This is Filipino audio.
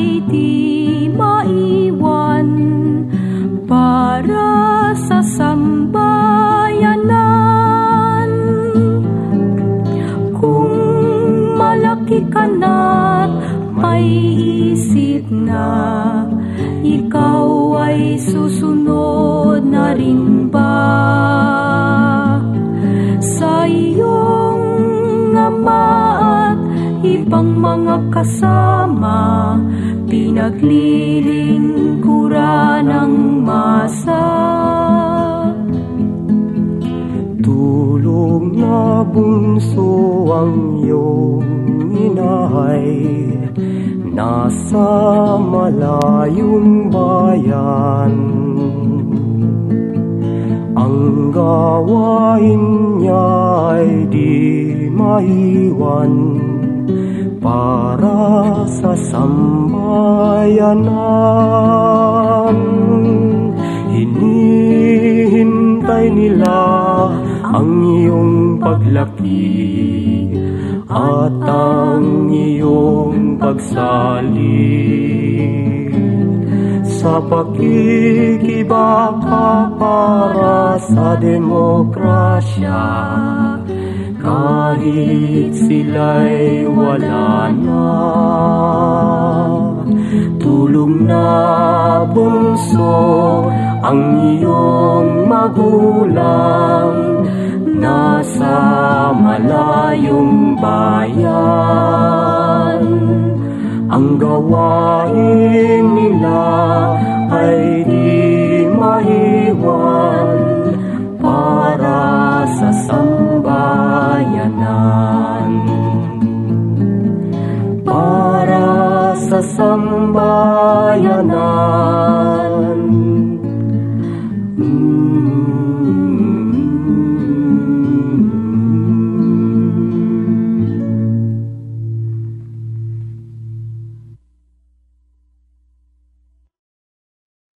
ay di maiwan para sa sambayanan. Kung malaki ka na't na, ikaw ay susunod na rin ba? Sa ama at ibang mga kasama, naglilingkura ng masa. Tulog na bunso ang iyong inay Nasa malayong bayan. Ang gawain niya ay di maiwan para sa sambayanan. Hinihintay nila ang iyong paglaki at ang iyong pagsali. Sa pakikiba para sa demokrasya kahit sila'y wala na Tulog na bunso ang iyong magulang. Nasa malayong bayan Ang gawain tambayanan.